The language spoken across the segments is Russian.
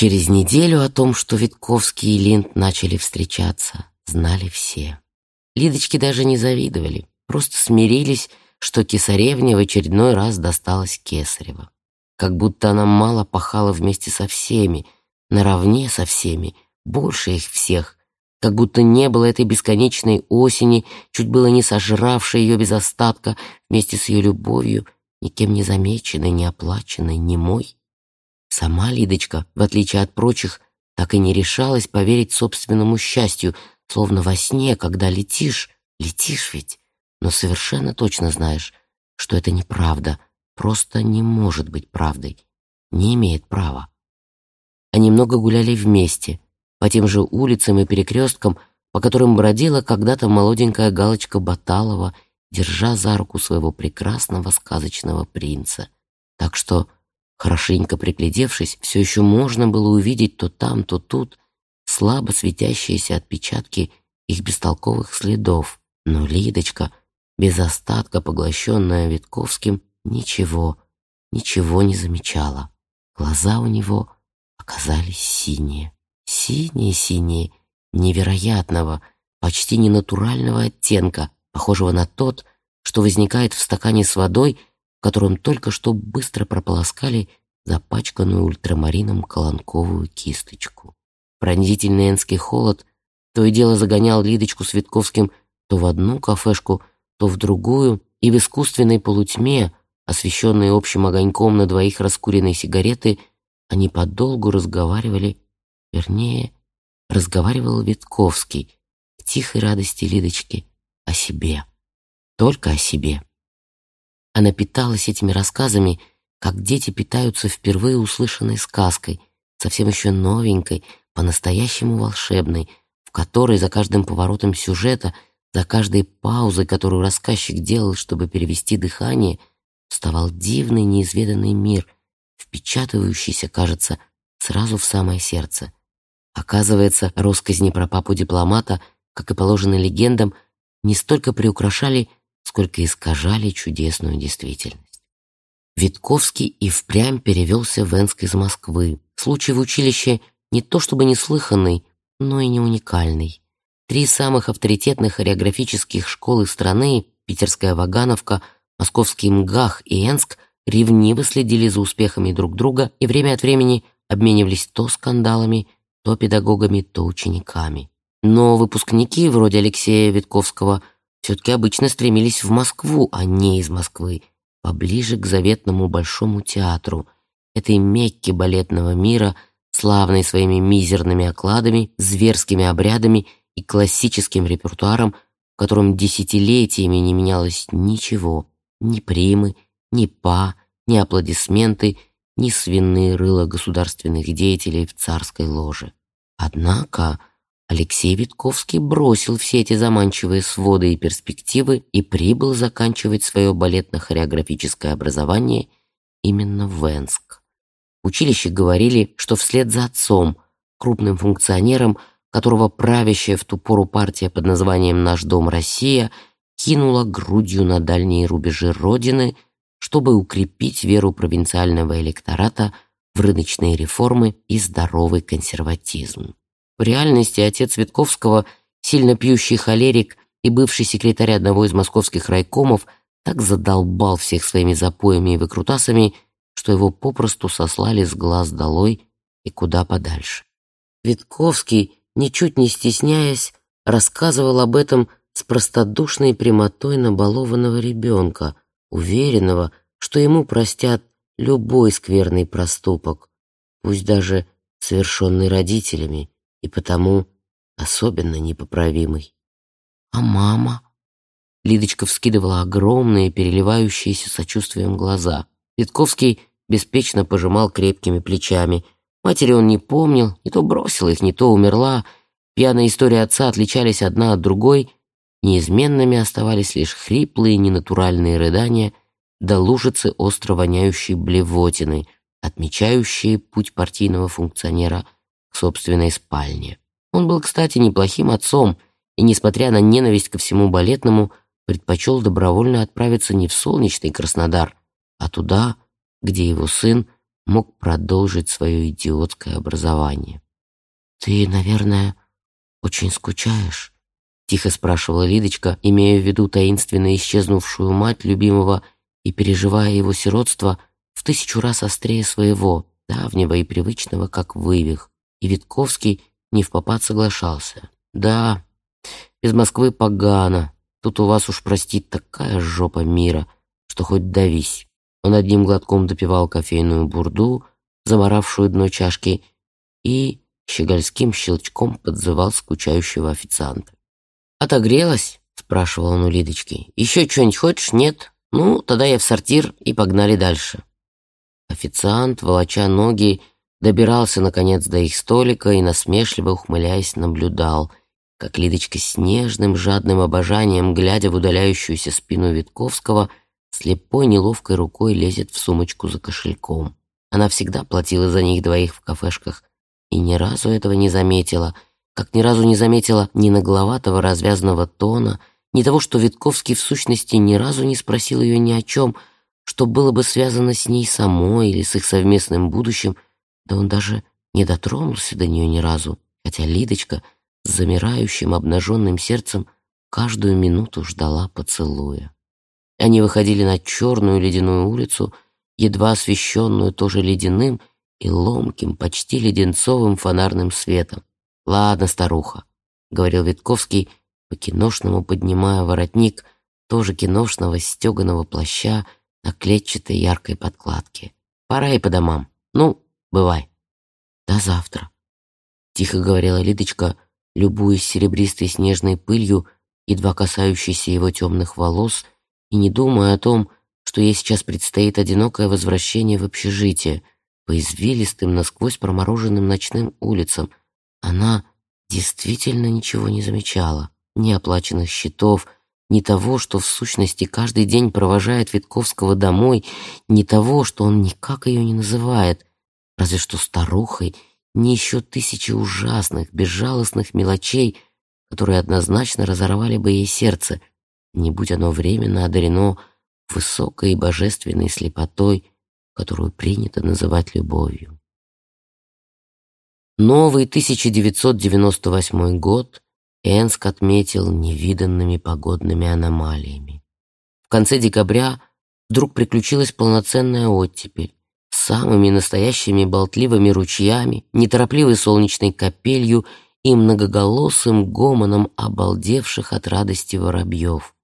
Через неделю о том, что Витковский и Линд начали встречаться, знали все. Лидочки даже не завидовали, просто смирились, что Кесаревне в очередной раз досталось Кесарева. Как будто она мало пахала вместе со всеми, наравне со всеми, больше их всех, как будто не было этой бесконечной осени, чуть было не сожравшей ее без остатка вместе с ее любовью, никем не замеченной, не оплаченной, не мой. Сама Лидочка, в отличие от прочих, так и не решалась поверить собственному счастью, словно во сне, когда летишь, летишь ведь, но совершенно точно знаешь, что это неправда, просто не может быть правдой, не имеет права. Они много гуляли вместе, по тем же улицам и перекресткам, по которым бродила когда-то молоденькая галочка Баталова, держа за руку своего прекрасного сказочного принца. Так что Хорошенько приглядевшись, все еще можно было увидеть то там, то тут слабо светящиеся отпечатки их бестолковых следов. Но Лидочка, без остатка поглощенная Витковским, ничего, ничего не замечала. Глаза у него оказались синие. Синие-синие, невероятного, почти ненатурального оттенка, похожего на тот, что возникает в стакане с водой, которым только что быстро прополоскали запачканную ультрамарином колонковую кисточку. Пронзительный энский холод то и дело загонял Лидочку с Витковским то в одну кафешку, то в другую, и в искусственной полутьме, освещенной общим огоньком на двоих раскуренной сигареты, они подолгу разговаривали, вернее, разговаривал Витковский в тихой радости Лидочки о себе, только о себе. Она питалась этими рассказами, как дети питаются впервые услышанной сказкой, совсем еще новенькой, по-настоящему волшебной, в которой за каждым поворотом сюжета, за каждой паузой, которую рассказчик делал, чтобы перевести дыхание, вставал дивный неизведанный мир, впечатывающийся, кажется, сразу в самое сердце. Оказывается, россказни про папу дипломата, как и положено легендам, не столько приукрашали, сколько искажали чудесную действительность. Витковский и впрямь перевелся в Энск из Москвы. Случай в училище не то чтобы неслыханный, но и не уникальный. Три самых авторитетных хореографических школы страны — Питерская Вагановка, Московский МГАХ и Энск — ревниво следили за успехами друг друга и время от времени обменивались то скандалами, то педагогами, то учениками. Но выпускники, вроде Алексея Витковского, все-таки обычно стремились в Москву, а не из Москвы, поближе к заветному Большому театру, этой мекке балетного мира, славной своими мизерными окладами, зверскими обрядами и классическим репертуаром, в котором десятилетиями не менялось ничего, ни примы, ни па, ни аплодисменты, ни свиные рыла государственных деятелей в царской ложе. Однако Алексей Витковский бросил все эти заманчивые своды и перспективы и прибыл заканчивать свое балетно-хореографическое образование именно в Венск. В училище говорили, что вслед за отцом, крупным функционером, которого правящая в ту пору партия под названием «Наш дом Россия» кинула грудью на дальние рубежи Родины, чтобы укрепить веру провинциального электората в рыночные реформы и здоровый консерватизм. В реальности отец Витковского, сильно пьющий холерик и бывший секретарь одного из московских райкомов, так задолбал всех своими запоями и выкрутасами, что его попросту сослали с глаз долой и куда подальше. Витковский, ничуть не стесняясь, рассказывал об этом с простодушной прямотой набалованного ребенка, уверенного, что ему простят любой скверный проступок, пусть даже совершенный родителями, и потому особенно непоправимый. А мама? Лидочка вскидывала огромные, переливающиеся сочувствием глаза. Витковский беспечно пожимал крепкими плечами. Матери он не помнил, не то бросила их, не то умерла. Пьяные истории отца отличались одна от другой. Неизменными оставались лишь хриплые, ненатуральные рыдания да лужицы остро воняющей блевотины, отмечающие путь партийного функционера – собственной спальне. Он был, кстати, неплохим отцом и, несмотря на ненависть ко всему балетному, предпочел добровольно отправиться не в солнечный Краснодар, а туда, где его сын мог продолжить свое идиотское образование. «Ты, наверное, очень скучаешь?» — тихо спрашивала Лидочка, имея в виду таинственно исчезнувшую мать любимого и переживая его сиротство в тысячу раз острее своего, давнего и привычного, как вывих. И Витковский не в попад соглашался. «Да, без Москвы погано. Тут у вас уж, простит, такая жопа мира, что хоть давись». Он одним глотком допивал кофейную бурду, заморавшую дно чашки, и щегольским щелчком подзывал скучающего официанта. «Отогрелась?» — спрашивал он у Лидочки. «Еще что-нибудь хочешь? Нет? Ну, тогда я в сортир и погнали дальше». Официант, волоча ноги, добирался, наконец, до их столика и, насмешливо ухмыляясь, наблюдал, как Лидочка с нежным, жадным обожанием, глядя в удаляющуюся спину Витковского, слепой неловкой рукой лезет в сумочку за кошельком. Она всегда платила за них двоих в кафешках и ни разу этого не заметила, как ни разу не заметила ни нагловатого развязанного тона, ни того, что Витковский в сущности ни разу не спросил ее ни о чем, что было бы связано с ней самой или с их совместным будущим, да он даже не дотронулся до нее ни разу, хотя Лидочка с замирающим обнаженным сердцем каждую минуту ждала поцелуя. Они выходили на черную ледяную улицу, едва освещенную тоже ледяным и ломким, почти леденцовым фонарным светом. «Ладно, старуха», — говорил Витковский, по-киношному поднимая воротник тоже киношного стеганого плаща на клетчатой яркой подкладке. «Пора и по домам. Ну, бывай». «До завтра», — тихо говорила Лидочка, любуясь серебристой снежной пылью, едва касающейся его темных волос, и не думая о том, что ей сейчас предстоит одинокое возвращение в общежитие по извилистым, насквозь промороженным ночным улицам. Она действительно ничего не замечала, ни оплаченных счетов, ни того, что в сущности каждый день провожает Витковского домой, ни того, что он никак ее не называет, разве что старухой, ни еще тысячи ужасных, безжалостных мелочей, которые однозначно разорвали бы ей сердце, не будь оно временно одарено высокой и божественной слепотой, которую принято называть любовью. Новый 1998 год Энск отметил невиданными погодными аномалиями. В конце декабря вдруг приключилась полноценная оттепель самыми настоящими болтливыми ручьями, неторопливой солнечной капелью и многоголосым гомоном обалдевших от радости воробьев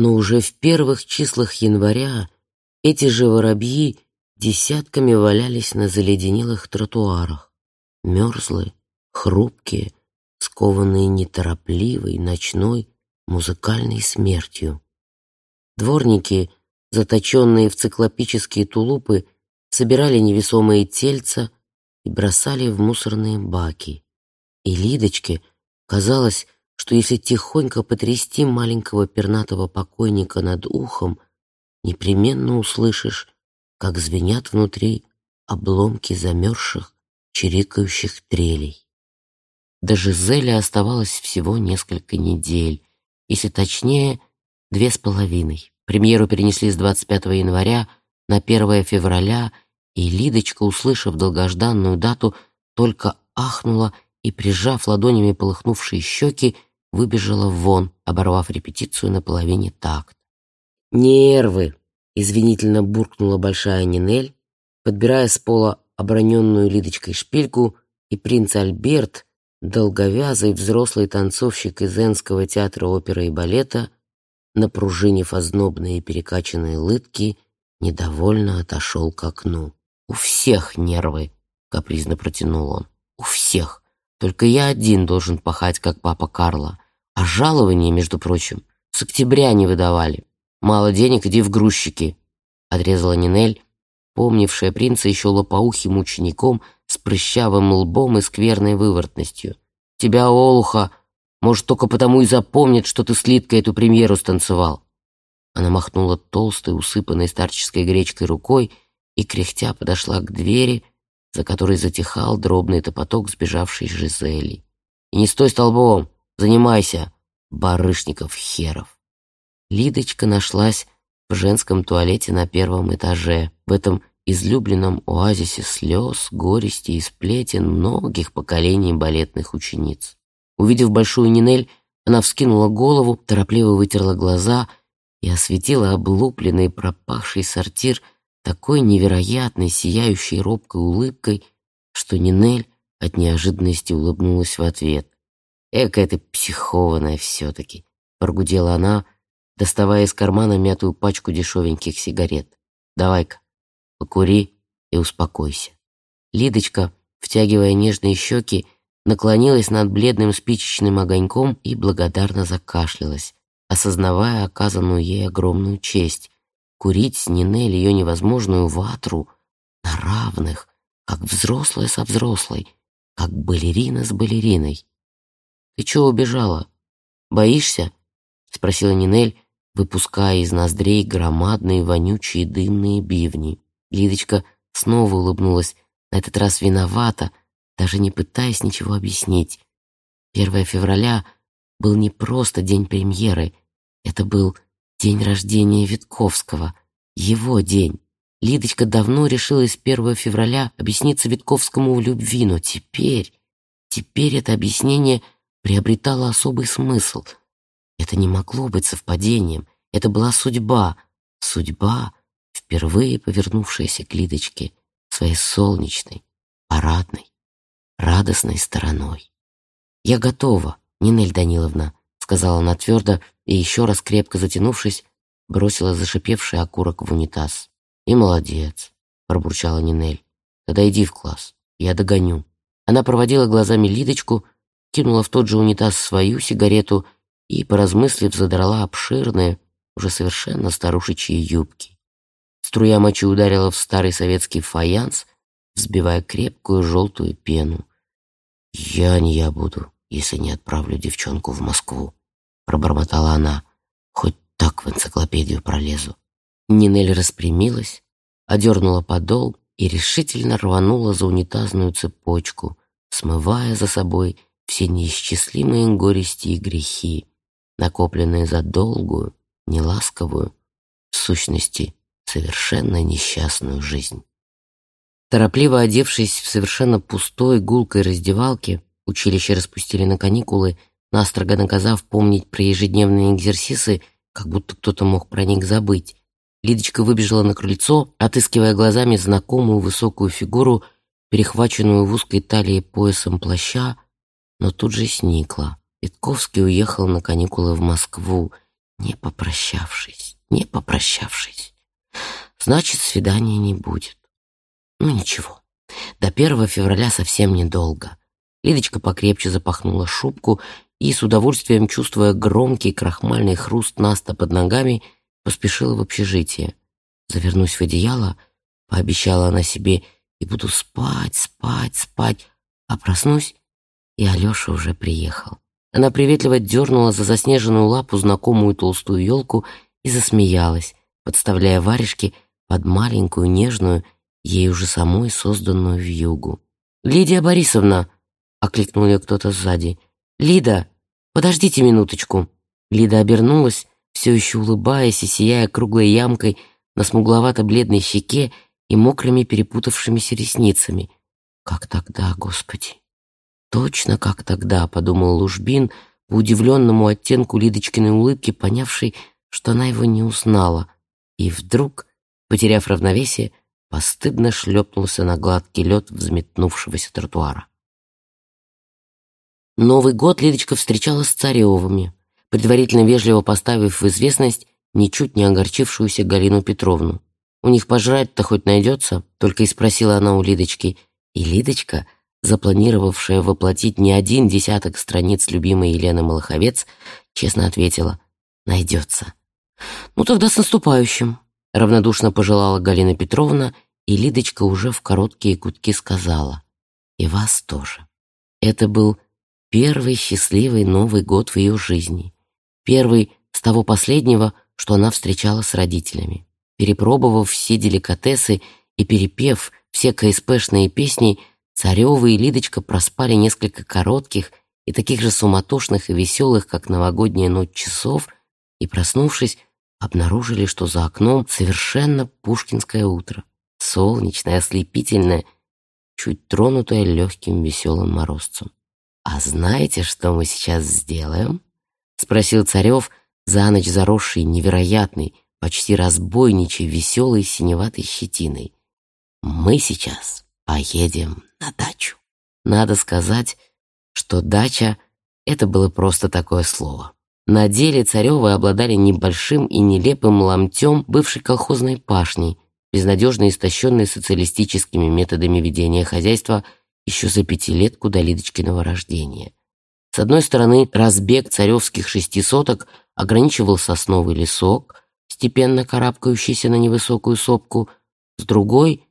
но уже в первых числах января эти же воробьи десятками валялись на заледенелых тротуарах, мерзлые, хрупкие, скованные неторопливой, ночной, музыкальной смертью. Дворники, заточенные в циклопические тулупы, собирали невесомые тельца и бросали в мусорные баки. И Лидочке казалось, что если тихонько потрясти маленького пернатого покойника над ухом, непременно услышишь, как звенят внутри обломки замерзших, чирикающих трелей. До Жизели оставалось всего несколько недель, если точнее, две с половиной. Премьеру перенесли с 25 января на 1 февраля, и Лидочка, услышав долгожданную дату, только ахнула и, прижав ладонями полыхнувшие щеки, выбежала вон, оборвав репетицию на половине такт. «Нервы!» — извинительно буркнула большая Нинель, подбирая с пола оброненную Лидочкой шпильку, и принц Альберт, долговязый взрослый танцовщик из Энского театра оперы и балета, напружинив ознобные перекачанные лытки, недовольно отошел к окну. «У всех нервы!» — капризно протянул он. «У всех! Только я один должен пахать, как папа Карла. А жалование, между прочим, с октября не выдавали. Мало денег, иди в грузчики. Отрезала Нинель, помнившая принца еще лопоухим учеником с прыщавым лбом и скверной вывертностью. Тебя, Олуха, может, только потому и запомнит, что ты с Литкой эту премьеру станцевал. Она махнула толстой, усыпанной старческой гречкой рукой и, кряхтя, подошла к двери, за которой затихал дробный топоток сбежавшей Жизели. «И не стой столбом! Занимайся, барышников херов. Лидочка нашлась в женском туалете на первом этаже, в этом излюбленном оазисе слез, горести и сплетен многих поколений балетных учениц. Увидев большую Нинель, она вскинула голову, торопливо вытерла глаза и осветила облупленный пропахший сортир такой невероятной, сияющей робкой улыбкой, что Нинель от неожиданности улыбнулась в ответ. «Эка ты психованная все-таки», — прогудела она, доставая из кармана мятую пачку дешевеньких сигарет. «Давай-ка, покури и успокойся». Лидочка, втягивая нежные щеки, наклонилась над бледным спичечным огоньком и благодарно закашлялась, осознавая оказанную ей огромную честь. Курить с Нинель ее невозможную ватру на равных, как взрослая со взрослой, как балерина с балериной. «Ты чего убежала? Боишься?» — спросила Нинель, выпуская из ноздрей громадные вонючие дымные бивни. Лидочка снова улыбнулась, на этот раз виновата, даже не пытаясь ничего объяснить. 1 февраля был не просто день премьеры, это был день рождения Витковского, его день. Лидочка давно решилась 1 февраля объясниться Витковскому в любви, но теперь, теперь это объяснение приобретало особый смысл. Это не могло быть совпадением, это была судьба, судьба, впервые повернувшаяся к Лидочке своей солнечной, парадной, радостной стороной. «Я готова, Нинель Даниловна», — сказала она твердо и еще раз крепко затянувшись, бросила зашипевший окурок в унитаз. «И молодец», — пробурчала Нинель. «Тогда иди в класс, я догоню». Она проводила глазами Лидочку, кинула в тот же унитаз свою сигарету и, поразмыслив, задрала обширные, уже совершенно старушечьи юбки. Струя мочи ударила в старый советский фаянс, взбивая крепкую желтую пену. «Я не я буду, если не отправлю девчонку в Москву», — пробормотала она. «Хоть так в энциклопедию пролезу». Нинель распрямилась, одернула подол и решительно рванула за унитазную цепочку, смывая за собой все неисчислимые горести и грехи, накопленные за долгую, неласковую, в сущности, совершенно несчастную жизнь. Торопливо одевшись в совершенно пустой гулкой раздевалке, училище распустили на каникулы, настрого наказав помнить про ежедневные экзерсисы, как будто кто-то мог про них забыть, Лидочка выбежала на крыльцо, отыскивая глазами знакомую высокую фигуру, перехваченную в узкой талии поясом плаща, но тут же сникла. Витковский уехал на каникулы в Москву, не попрощавшись, не попрощавшись. Значит, свидания не будет. Ну ничего, до 1 февраля совсем недолго. Лидочка покрепче запахнула шубку и, с удовольствием чувствуя громкий крахмальный хруст Наста под ногами, поспешила в общежитие. Завернусь в одеяло, пообещала она себе, и буду спать, спать, спать, а проснусь, и Алеша уже приехал. Она приветливо дернула за заснеженную лапу знакомую толстую елку и засмеялась, подставляя варежки под маленькую, нежную, ей уже самой созданную вьюгу. «Лидия Борисовна!» — окликнул ее кто-то сзади. «Лида, подождите минуточку!» Лида обернулась все еще улыбаясь и сияя круглой ямкой на смугловато-бледной щеке и мокрыми перепутавшимися ресницами. «Как тогда, Господи!» «Точно как тогда», — подумал Лужбин, по удивленному оттенку Лидочкиной улыбки, понявший, что она его не узнала, и вдруг, потеряв равновесие, постыдно шлепнулся на гладкий лед взметнувшегося тротуара. Новый год Лидочка встречала с Царевыми предварительно вежливо поставив в известность ничуть не огорчившуюся Галину Петровну. «У них пожрать-то хоть найдется?» — только и спросила она у Лидочки. И Лидочка, запланировавшая воплотить не один десяток страниц любимой Елены Малаховец, честно ответила «Найдется». «Ну тогда с наступающим», — равнодушно пожелала Галина Петровна, и Лидочка уже в короткие кутки сказала «И вас тоже». Это был первый счастливый Новый год в ее жизни. Первый с того последнего, что она встречала с родителями. Перепробовав все деликатесы и перепев все КСПшные песни, Царева и Лидочка проспали несколько коротких и таких же суматошных и веселых, как новогодняя ночь часов, и, проснувшись, обнаружили, что за окном совершенно пушкинское утро. солнечная, ослепительная, чуть тронутая легким веселым морозцем. «А знаете, что мы сейчас сделаем?» — спросил Царев, за ночь заросший невероятный, почти разбойничий, веселой синеватой щетиной. «Мы сейчас поедем на дачу». Надо сказать, что дача — это было просто такое слово. На деле Царевы обладали небольшим и нелепым ломтем бывшей колхозной пашней, безнадежно истощенной социалистическими методами ведения хозяйства еще за пяти лет до Лидочкиного рождения. С одной стороны, разбег царевских шести соток ограничивал сосновый лесок, степенно карабкающийся на невысокую сопку, с другой,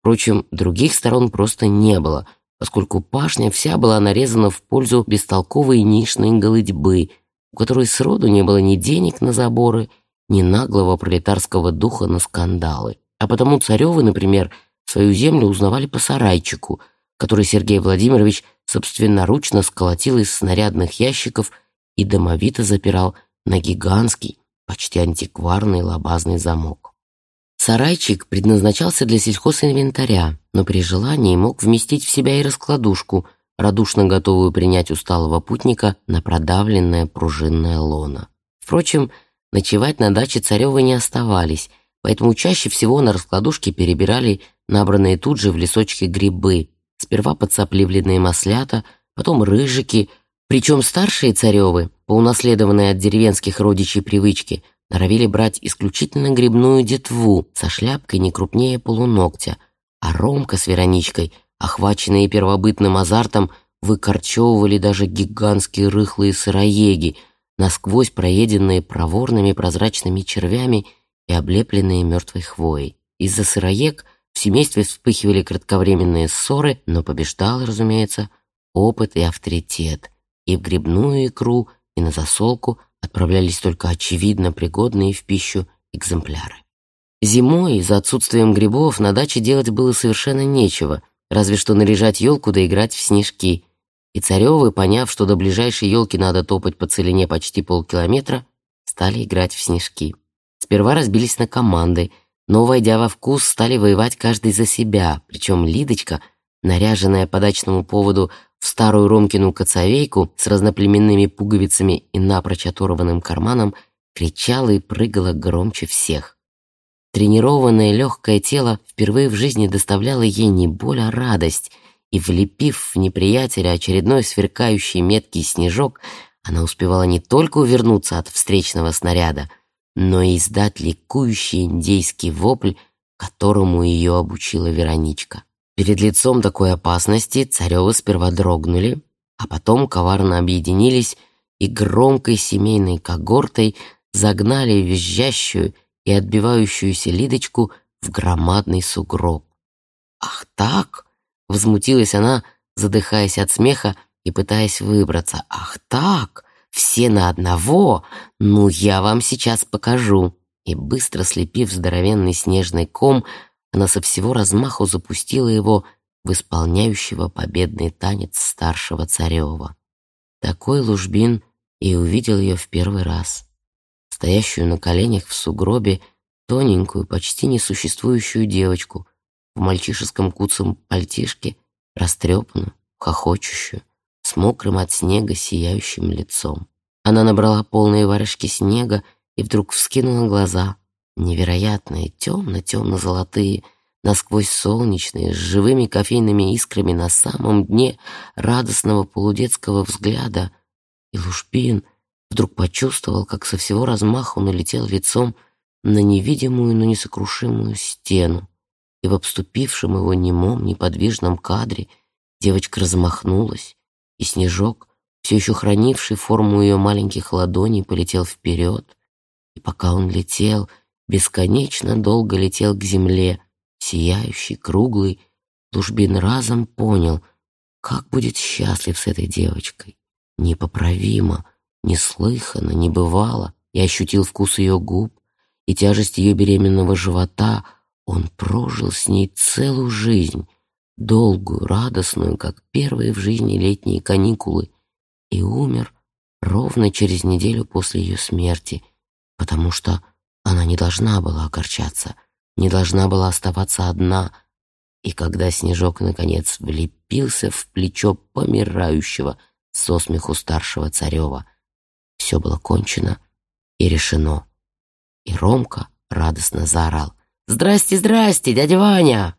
впрочем, других сторон просто не было, поскольку пашня вся была нарезана в пользу бестолковой нишной голыдьбы, у которой сроду не было ни денег на заборы, ни наглого пролетарского духа на скандалы. А потому царевы, например, свою землю узнавали по сарайчику, который Сергей Владимирович собственноручно сколотил из снарядных ящиков и домовито запирал на гигантский, почти антикварный лабазный замок. Сарайчик предназначался для сельхозинвентаря, но при желании мог вместить в себя и раскладушку, радушно готовую принять усталого путника на продавленное пружинное лоно. Впрочем, ночевать на даче Царевы не оставались, поэтому чаще всего на раскладушке перебирали набранные тут же в лесочке грибы, сперва подсопливленные маслята, потом рыжики, причем старшие царевы, по унаследованной от деревенских родичей привычке, норовили брать исключительно грибную детву со шляпкой не крупнее полуногтя, а Ромка с Вероничкой, охваченные первобытным азартом, выкорчевывали даже гигантские рыхлые сыроеги, насквозь проеденные проворными прозрачными червями и облепленные мертвой хвоей. Из-за сыроег в семействе вспыхивали кратковременные ссоры, но побеждал, разумеется, опыт и авторитет. И в грибную икру, и на засолку отправлялись только очевидно пригодные в пищу экземпляры. Зимой, за отсутствием грибов, на даче делать было совершенно нечего, разве что наряжать елку да играть в снежки. И царевы, поняв, что до ближайшей елки надо топать по целине почти полкилометра, стали играть в снежки. Сперва разбились на команды, но, войдя во вкус, стали воевать каждый за себя, причем Лидочка, наряженная по дачному поводу в старую Ромкину коцовейку с разноплеменными пуговицами и напрочь оторванным карманом, кричала и прыгала громче всех. Тренированное легкое тело впервые в жизни доставляло ей не боль, а радость, и, влепив в неприятеля очередной сверкающий меткий снежок, она успевала не только увернуться от встречного снаряда, но и издать ликующий индейский вопль, которому ее обучила Вероничка. Перед лицом такой опасности царевы сперва дрогнули, а потом коварно объединились и громкой семейной когортой загнали визжащую и отбивающуюся Лидочку в громадный сугроб. «Ах так!» — возмутилась она, задыхаясь от смеха и пытаясь выбраться. «Ах так! Все на одного? Ну, я вам сейчас покажу!» И быстро слепив здоровенный снежный ком, она со всего размаху запустила его в исполняющего победный танец старшего царева. Такой Лужбин и увидел ее в первый раз. Стоящую на коленях в сугробе тоненькую, почти несуществующую девочку в мальчишеском куцом пальтишке, растрепанную, хохочущую, с мокрым от снега сияющим лицом. Она набрала полные варежки снега и вдруг вскинула глаза, невероятные, темно-темно-золотые, насквозь солнечные, с живыми кофейными искрами на самом дне радостного полудетского взгляда. И Лушпин вдруг почувствовал, как со всего размаху налетел лицом на невидимую, но несокрушимую стену, и в обступившем его немом, неподвижном кадре девочка размахнулась, и снежок, все еще хранивший форму ее маленьких ладоней, полетел вперед. И пока он летел, бесконечно долго летел к земле, сияющий, круглый, Лужбин разом понял, как будет счастлив с этой девочкой. Непоправимо, неслыханно, не бывало. И ощутил вкус ее губ и тяжесть ее беременного живота. Он прожил с ней целую жизнь, долгую, радостную, как первые в жизни летние каникулы, и умер ровно через неделю после ее смерти, потому что она не должна была огорчаться, не должна была оставаться одна, и когда Снежок, наконец, влепился в плечо помирающего со смеху старшего царева, все было кончено и решено. И Ромка радостно заорал. «Здрасте, здрасте, дядя Ваня!»